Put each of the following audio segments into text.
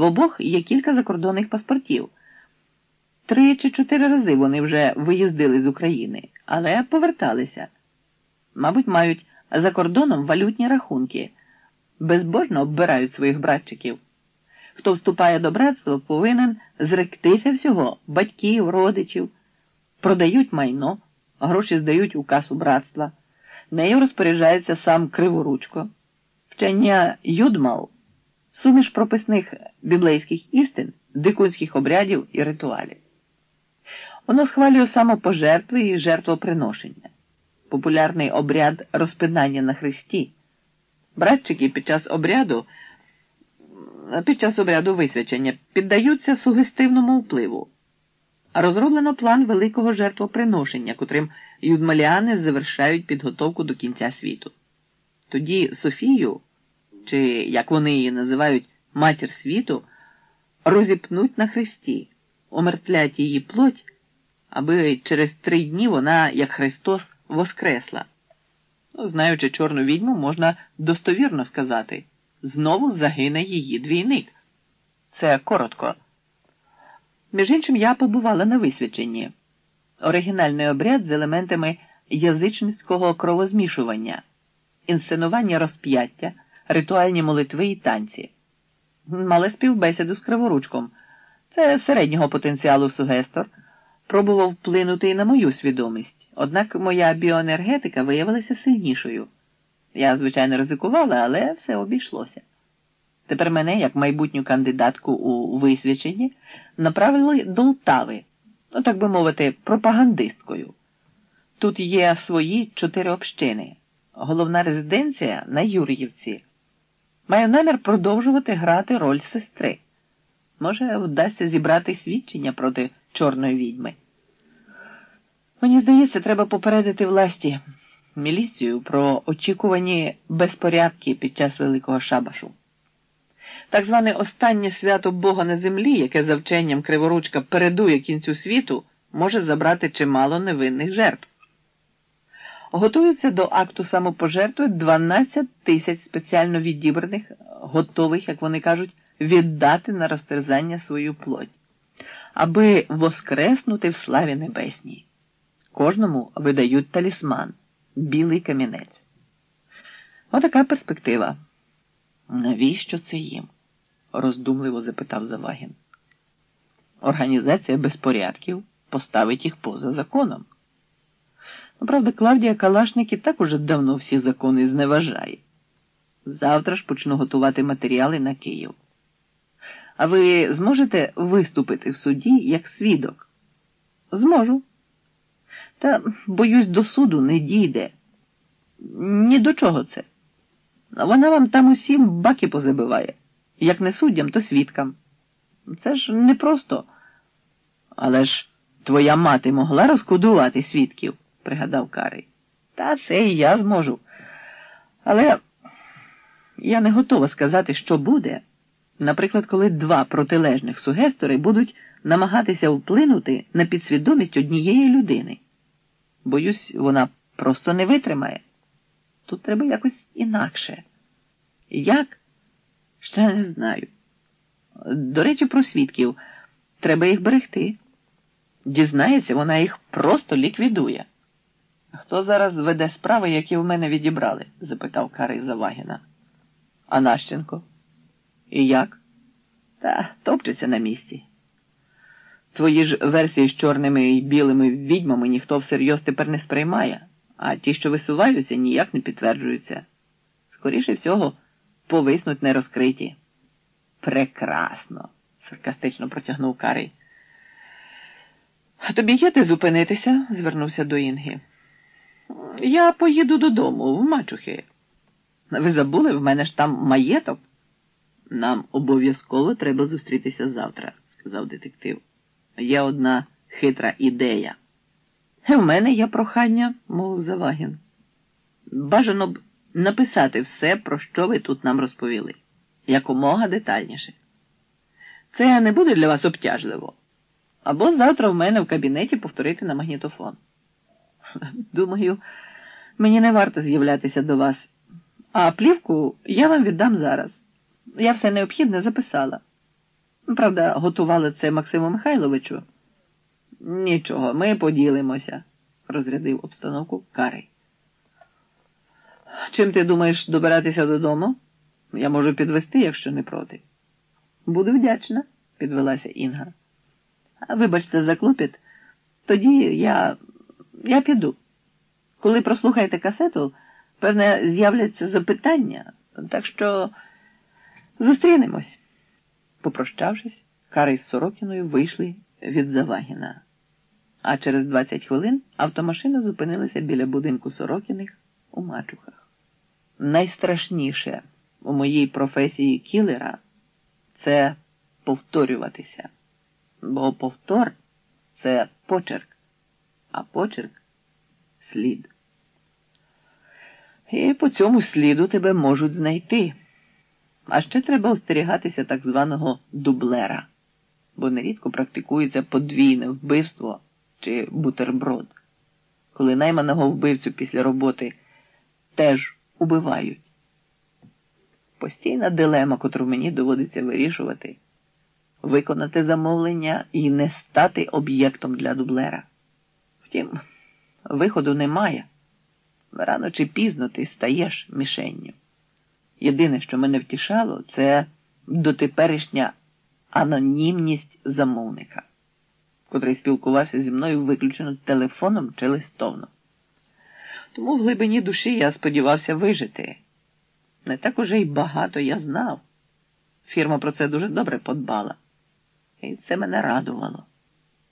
В обох є кілька закордонних паспортів. Три чи чотири рази вони вже виїздили з України, але поверталися. Мабуть, мають за кордоном валютні рахунки, безбожно оббирають своїх братчиків. Хто вступає до братства, повинен зректися всього батьків, родичів, продають майно, гроші здають у касу братства, нею розпоряджається сам криворучко. Вчення Юдмал суміш прописних біблейських істин, дикунських обрядів і ритуалів. Воно схвалює самопожертви і жертвоприношення, популярний обряд розпинання на хресті. Братчики під час обряду під час обряду висвячення піддаються сугестивному впливу. Розроблено план великого жертвоприношення, котрим юдмаліани завершають підготовку до кінця світу. Тоді Софію, чи як вони її називають матір світу, розіпнуть на хресті, омертвлять її плоть, аби через три дні вона, як Христос, воскресла. Ну, знаючи чорну відьму, можна достовірно сказати знову загине її двійник. Це коротко. Між іншим, я побувала на висвяченні. Оригінальний обряд з елементами язичницького кровозмішування, інсценування розп'яття, ритуальні молитви і танці. Мала співбесіду з криворучком. Це середнього потенціалу сугестор. Пробував вплинути і на мою свідомість, однак моя біоенергетика виявилася сильнішою. Я, звичайно, ризикувала, але все обійшлося. Тепер мене, як майбутню кандидатку у висвяченні, направили до Лтави, ну так би мовити, пропагандисткою. Тут є свої чотири общини, головна резиденція на Юр'ївці. Маю намір продовжувати грати роль сестри. Може, вдасться зібрати свідчення проти чорної відьми. Мені здається, треба попередити власті міліцію про очікувані безпорядки під час Великого Шабашу. Так зване останнє свято Бога на землі, яке за вченням криворучка передує кінцю світу, може забрати чимало невинних жертв. Готуються до акту самопожертви 12 тисяч спеціально відібраних, готових, як вони кажуть, віддати на розтерзання свою плоть, аби воскреснути в славі небесній. Кожному видають талісман, білий камінець. Отака перспектива. Навіщо це їм? роздумливо запитав Завагін. Організація безпорядків поставить їх поза законом. Правда, Клавдія Калашник і так уже давно всі закони зневажає. Завтра ж почну готувати матеріали на Київ. А ви зможете виступити в суді як свідок? Зможу. Та, боюсь, до суду не дійде. Ні до чого це. Вона вам там усім баки позабиває. Як не суддям, то свідкам. Це ж непросто. Але ж твоя мати могла розкодувати свідків, пригадав Карий. Та це і я зможу. Але я не готова сказати, що буде. Наприклад, коли два протилежних сугестори будуть намагатися вплинути на підсвідомість однієї людини. Боюсь, вона просто не витримає. Тут треба якось інакше. Як? Ще не знаю. До речі, про свідків. Треба їх берегти. Дізнається, вона їх просто ліквідує. Хто зараз веде справи, які в мене відібрали? запитав Карий Завагіна. А Нащенко? І як? Та топчеться на місці. Твої ж версії з чорними і білими відьмами ніхто всерйоз тепер не сприймає, а ті, що висуваються, ніяк не підтверджуються. Скоріше всього, повиснуть нерозкриті. Прекрасно, саркастично протягнув Карий. Тобі є де зупинитися? звернувся до Інги. Я поїду додому, в мачухи. Ви забули, в мене ж там маєток? Нам обов'язково треба зустрітися завтра, сказав детектив. Є одна хитра ідея. В мене є прохання, мовив Завагін. Бажано б написати все, про що ви тут нам розповіли, якомога детальніше. Це не буде для вас обтяжливо. Або завтра в мене в кабінеті повторити на магнітофон. Думаю, мені не варто з'являтися до вас, а плівку я вам віддам зараз. Я все необхідне записала. Правда, готували це Максиму Михайловичу. Нічого, ми поділимося, розрядив обстановку Карий. Чим ти думаєш добиратися додому? Я можу підвести, якщо не проти. Буду вдячна, підвелася Інга. Вибачте за клопіт, тоді я, я піду. Коли прослухаєте касету, певне, з'являться запитання, так що зустрінемось. Попрощавшись, Карий з Сорокіною вийшли від Завагіна. А через 20 хвилин автомашина зупинилася біля будинку Сорокіних у Мачухах. Найстрашніше у моїй професії кілера це повторюватися, бо повтор це почерк, а почерк слід. І по цьому сліду тебе можуть знайти. А ще треба остерігатися так званого дублера, бо нерідко практикується подвійне вбивство чи бутерброд, коли найманого вбивцю після роботи теж убивають. Постійна дилема, котру мені доводиться вирішувати, виконати замовлення і не стати об'єктом для дублера. Втім, виходу немає. Рано чи пізно ти стаєш мішенню. Єдине, що мене втішало, це дотеперішня анонімність замовника, котрий спілкувався зі мною виключено телефоном чи листовно. Тому в глибині душі я сподівався вижити. Не так уже й багато я знав. Фірма про це дуже добре подбала. І це мене радувало,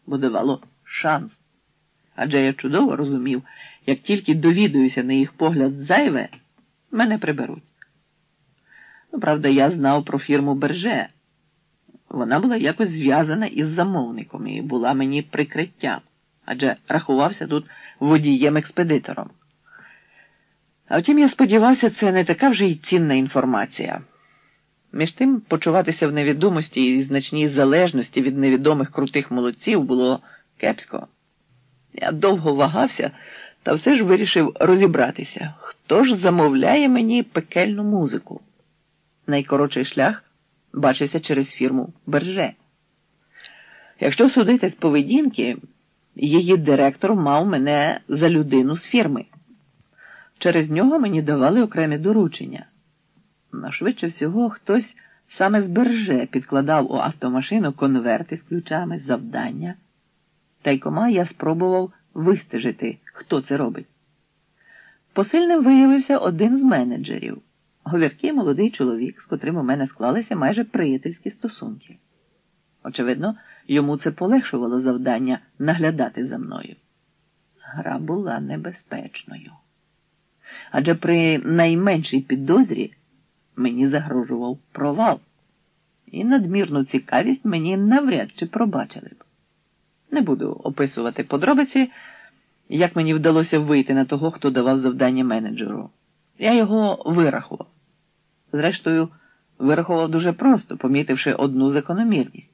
бо давало шанс. Адже я чудово розумів, як тільки довідуюся на їх погляд зайве, мене приберуть. Ну, правда, я знав про фірму Берже. Вона була якось зв'язана із замовником і була мені прикриттям, адже рахувався тут водієм-експедитором. А втім, я сподівався, це не така вже й цінна інформація. Між тим, почуватися в невідомості і значній залежності від невідомих крутих молодців було кепсько. Я довго вагався та все ж вирішив розібратися, хто ж замовляє мені пекельну музику. Найкоротший шлях бачився через фірму Берже. Якщо судити з поведінки, її директор мав мене за людину з фірми. Через нього мені давали окремі доручення. Но швидше всього, хтось саме з Берже підкладав у автомашину конверти з ключами, завдання. Та й кома я спробував вистежити, хто це робить. Посильним виявився один з менеджерів, говіркий молодий чоловік, з котрим у мене склалися майже приятельські стосунки. Очевидно, йому це полегшувало завдання наглядати за мною. Гра була небезпечною. Адже при найменшій підозрі мені загрожував провал, і надмірну цікавість мені навряд чи пробачили б. Не буду описувати подробиці, як мені вдалося вийти на того, хто давав завдання менеджеру. Я його вирахував. Зрештою, вирахував дуже просто, помітивши одну закономірність.